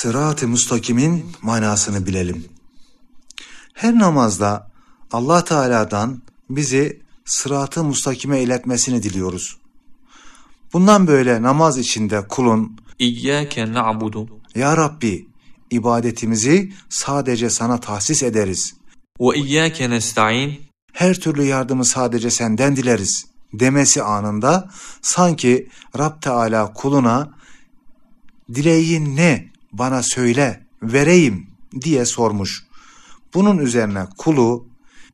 Sırat-ı müstakimin manasını bilelim. Her namazda Allah Teala'dan bizi sırat-ı müstakime iletmesini diliyoruz. Bundan böyle namaz içinde kulun İyyâke na'budu Ya Rabbi ibadetimizi sadece sana tahsis ederiz. ve iyyâke nesta'in Her türlü yardımı sadece senden dileriz demesi anında sanki Rab Teala kuluna dileğin ne bana söyle vereyim diye sormuş. Bunun üzerine kulu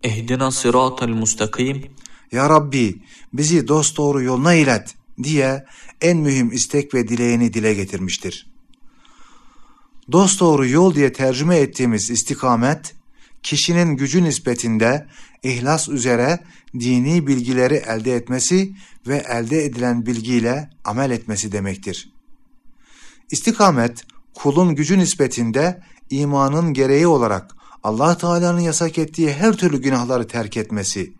ehdina sıratal mustakim Ya Rabbi bizi dosdoğru yoluna ilet diye en mühim istek ve dileğini dile getirmiştir. Dosdoğru yol diye tercüme ettiğimiz istikamet, kişinin gücü nispetinde ihlas üzere dini bilgileri elde etmesi ve elde edilen bilgiyle amel etmesi demektir. İstikamet, kulun gücü nispetinde imanın gereği olarak Allah Teala'nın yasak ettiği her türlü günahları terk etmesi,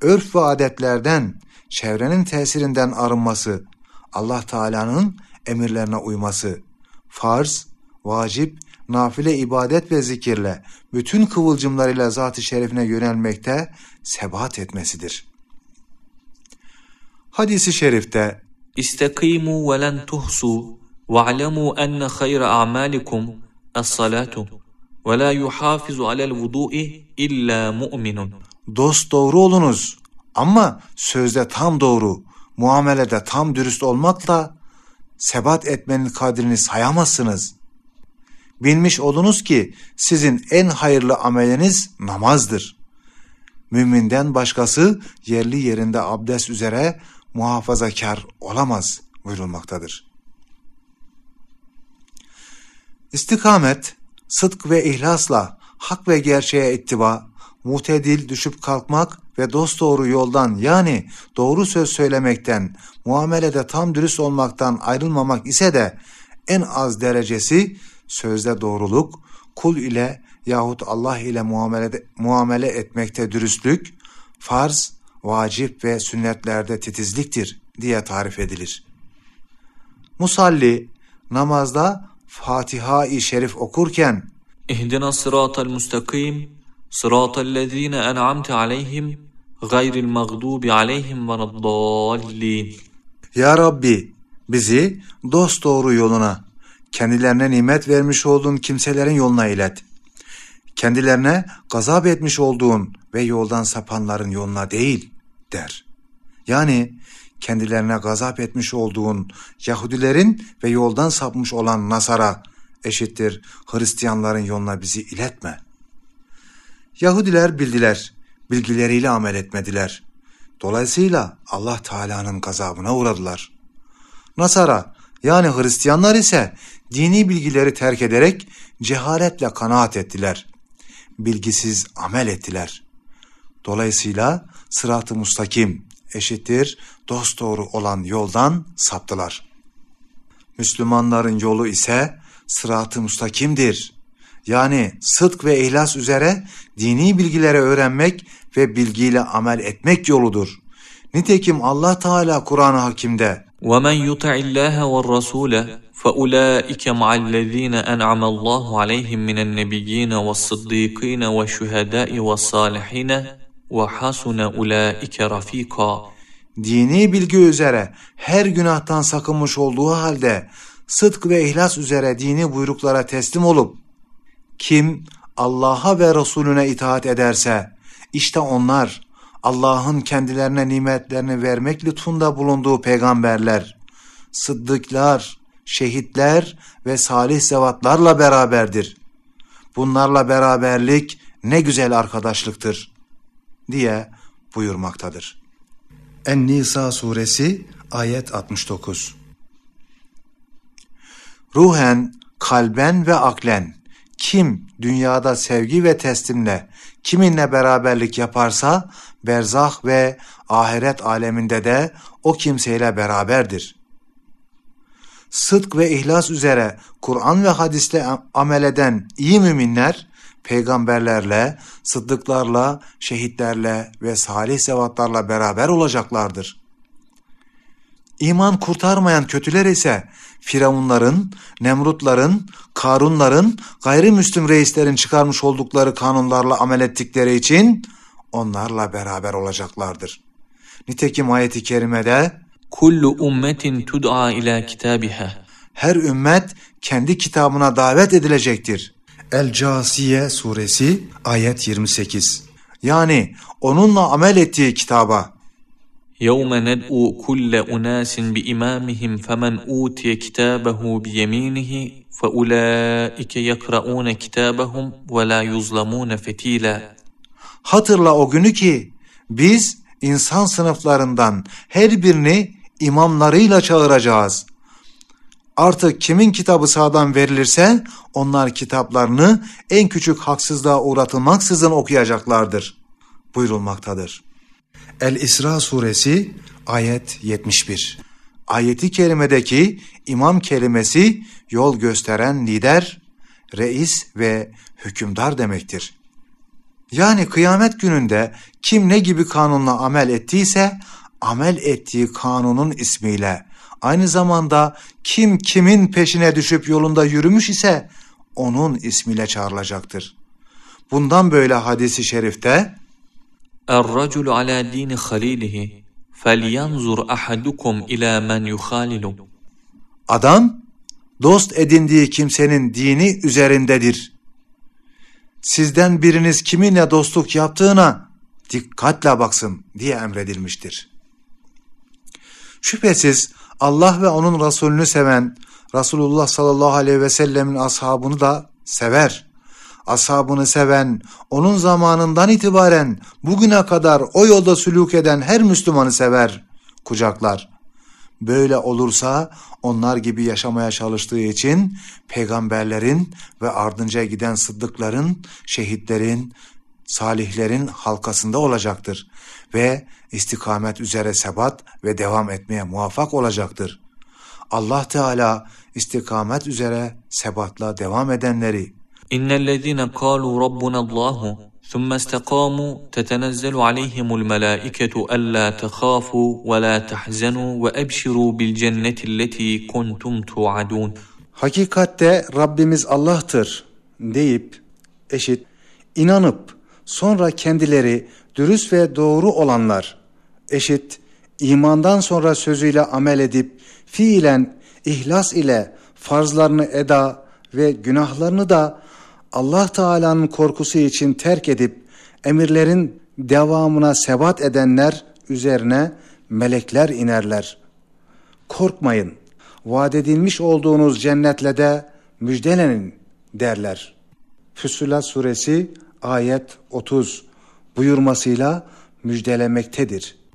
örf ve adetlerden, çevrenin tesirinden arınması, Allah Teala'nın emirlerine uyması, farz, vacip, nafile ibadet ve zikirle bütün kıvılcımlarıyla zat-ı şerifine yönelmekte sebat etmesidir. Hadisi şerifte İstakîmû ve len tuhsû enne hayra a'mâlikum es-salâtu ve lâ yuhâfizu alel vudû'i illâ mu'minun. dost doğru olunuz ama sözde tam doğru, muamelede tam dürüst olmakla sebat etmenin kadrini sayamazsınız. Bilmiş olunuz ki sizin en hayırlı ameliniz namazdır. Müminden başkası yerli yerinde abdest üzere muhafazakar olamaz buyurulmaktadır. İstikamet, sıdk ve ihlasla hak ve gerçeğe ittiba, mutedil düşüp kalkmak ve dosdoğru yoldan yani doğru söz söylemekten, muamelede tam dürüst olmaktan ayrılmamak ise de en az derecesi sözde doğruluk, kul ile yahut Allah ile muamelede, muamele etmekte dürüstlük, farz, vacip ve sünnetlerde titizliktir diye tarif edilir. Musalli namazda Fatiha-i Şerif okurken İhdina sıratel müstakim sıratel lezine en'amte aleyhim gayril mağdubi aleyhim ve naddallin Ya Rabbi bizi dost doğru yoluna kendilerine nimet vermiş olduğun kimselerin yoluna ilet. Kendilerine gazap etmiş olduğun ve yoldan sapanların yoluna değil der. Yani kendilerine gazap etmiş olduğun Yahudilerin ve yoldan sapmış olan Nasara eşittir Hristiyanların yoluna bizi iletme. Yahudiler bildiler, bilgileriyle amel etmediler. Dolayısıyla Allah Teala'nın gazabına uğradılar. Nasara yani Hristiyanlar ise dini bilgileri terk ederek cehaletle kanaat ettiler. Bilgisiz amel ettiler. Dolayısıyla sırat-ı mustakim eşittir dosdoğru olan yoldan saptılar. Müslümanların yolu ise sırat-ı mustakimdir. Yani sıdk ve ihlas üzere dini bilgileri öğrenmek ve bilgiyle amel etmek yoludur. Nitekim Allah Teala Kur'an-ı Hakim'de ومن يطع الله والرسول فأولئك مع الذين أنعم الله عليهم من النبيين والصديقين والشهداء والصالحين ve hasuna ulaike rafika. Dini bilgi üzere her günahtan sakınmış olduğu halde sıdk ve ihlas üzere dini buyruklara teslim olup kim Allah'a ve Resulüne itaat ederse işte onlar Allah'ın kendilerine nimetlerini vermek lütfunda bulunduğu peygamberler, sıddıklar, şehitler ve salih zevatlarla beraberdir. Bunlarla beraberlik ne güzel arkadaşlıktır.'' Diye buyurmaktadır. En-Nisa suresi ayet 69 Ruhen, kalben ve aklen kim dünyada sevgi ve teslimle kiminle beraberlik yaparsa berzah ve ahiret aleminde de o kimseyle beraberdir. Sıdk ve ihlas üzere Kur'an ve hadisle amel eden iyi müminler peygamberlerle, sıddıklarla, şehitlerle ve salih zevatlarla beraber olacaklardır. İman kurtarmayan kötüler ise Firavunların, Nemrutların, Karunların, gayrimüslim reislerin çıkarmış oldukları kanunlarla amel ettikleri için onlarla beraber olacaklardır. Nitekim ayeti kerimede Kullu ummetin tud'a ila kitabiha. her ümmet kendi kitabına davet edilecektir. El-Casiye suresi ayet 28. Yani onunla amel ettiği kitaba يوم ندعو كل أناس بإمامهم فمن أوتي كتابه بيمينه فأولئك يقرؤون كتابهم ولا يظلمون فتيلا Hatırla o günü ki biz insan sınıflarından her birini imamlarıyla çağıracağız. Artık kimin kitabı sağdan verilirse onlar kitaplarını en küçük haksızlığa uğratılmaksızın okuyacaklardır buyurulmaktadır. El-İsra suresi ayet 71. Ayeti kerimedeki imam kelimesi yol gösteren lider, reis ve hükümdar demektir. Yani kıyamet gününde kim ne gibi kanunla amel ettiyse amel ettiği kanunun ismiyle aynı zamanda kim kimin peşine düşüp yolunda yürümüş ise onun ismiyle çağrılacaktır. Bundan böyle hadisi şerifte Er-raculu ala dini halilihi felyanzur ahadukum ila men yuhalilu Adam dost edindiği kimsenin dini üzerindedir. Sizden biriniz kiminle dostluk yaptığına dikkatle baksın diye emredilmiştir. Şüphesiz Allah ve onun Resulünü seven Resulullah sallallahu aleyhi ve sellemin ashabını da sever. Ashabını seven, onun zamanından itibaren bugüne kadar o yolda sülük eden her Müslümanı sever, kucaklar. Böyle olursa onlar gibi yaşamaya çalıştığı için peygamberlerin ve ardınca giden sıddıkların, şehitlerin, salihlerin halkasında olacaktır ve istikamet üzere sebat ve devam etmeye muvaffak olacaktır. Allah Teala istikamet üzere sebatla devam edenleri إن الذين قالوا ربنا الله ثم استقاموا تتنزل عليهم الملائكة ألا تخافوا ولا تحزنوا وأبشروا بالجنة التي كنتم توعدون Hakikatte Rabbimiz Allah'tır deyip eşit inanıp sonra kendileri dürüst ve doğru olanlar eşit imandan sonra sözüyle amel edip fiilen ihlas ile farzlarını eda ve günahlarını da Allah Teala'nın korkusu için terk edip emirlerin devamına sebat edenler üzerine melekler inerler. Korkmayın, vaat edilmiş olduğunuz cennetle de müjdelenin derler. Füssilat suresi ayet 30 buyurmasıyla müjdelemektedir.